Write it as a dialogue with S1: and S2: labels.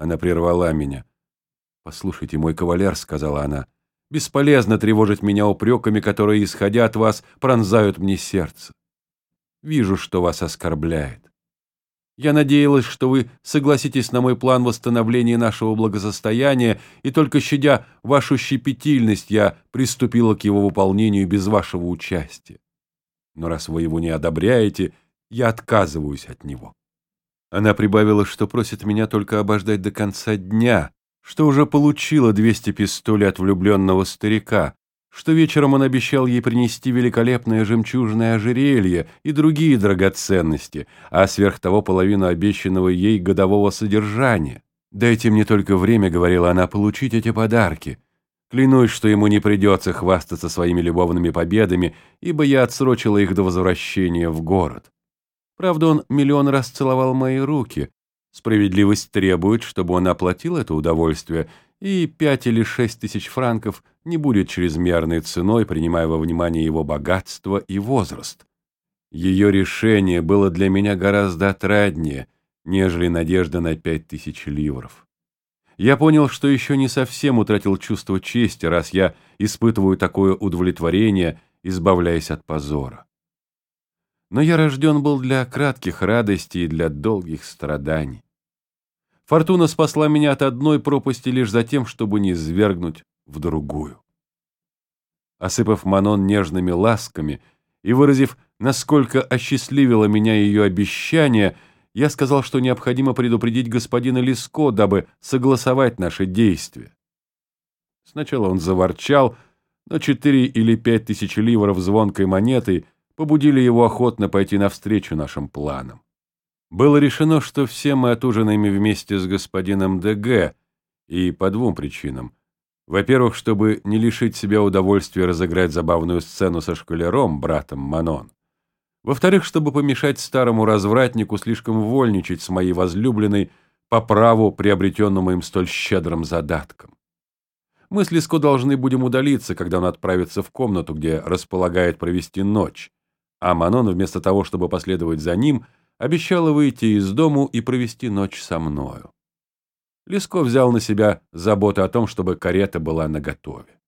S1: Она прервала меня. «Послушайте, мой кавалер», — сказала она, — «бесполезно тревожить меня упреками, которые, исходя от вас, пронзают мне сердце. Вижу, что вас оскорбляет. Я надеялась, что вы согласитесь на мой план восстановления нашего благосостояния, и только щадя вашу щепетильность, я приступила к его выполнению без вашего участия. Но раз вы его не одобряете, я отказываюсь от него. Она прибавила, что просит меня только обождать до конца дня, что уже получила 200 пистолей от влюбленного старика, что вечером он обещал ей принести великолепное жемчужное ожерелье и другие драгоценности, а сверх того половину обещанного ей годового содержания. «Дайте мне только время», — говорила она, — «получить эти подарки. Клянусь, что ему не придется хвастаться своими любовными победами, ибо я отсрочила их до возвращения в город. Правда, он миллион раз целовал мои руки. Справедливость требует, чтобы он оплатил это удовольствие, и пять или шесть тысяч франков не будет чрезмерной ценой, принимая во внимание его богатство и возраст. Ее решение было для меня гораздо отраднее, нежели надежда на пять тысяч ливров. Я понял, что еще не совсем утратил чувство чести, раз я испытываю такое удовлетворение, избавляясь от позора. Но я рожден был для кратких радостей и для долгих страданий. Фортуна спасла меня от одной пропасти лишь за тем, чтобы не свергнуть в другую. Осыпав Манон нежными ласками и выразив, насколько осчастливило меня ее обещание, я сказал, что необходимо предупредить господина Лиско, дабы согласовать наши действия. Сначала он заворчал, но четыре или пять тысяч ливров звонкой монетой побудили его охотно пойти навстречу нашим планам. Было решено, что все мы отужинаем вместе с господином ДГ, и по двум причинам. Во-первых, чтобы не лишить себя удовольствия разыграть забавную сцену со шкалером, братом Манон. Во-вторых, чтобы помешать старому развратнику слишком вольничать с моей возлюбленной по праву, приобретенному им столь щедрым задатком. Мы с Леско должны будем удалиться, когда он отправится в комнату, где располагает провести ночь, а Манон, вместо того, чтобы последовать за ним, — обещала выйти из дому и провести ночь со мною. Леско взял на себя заботу о том, чтобы карета была наготове.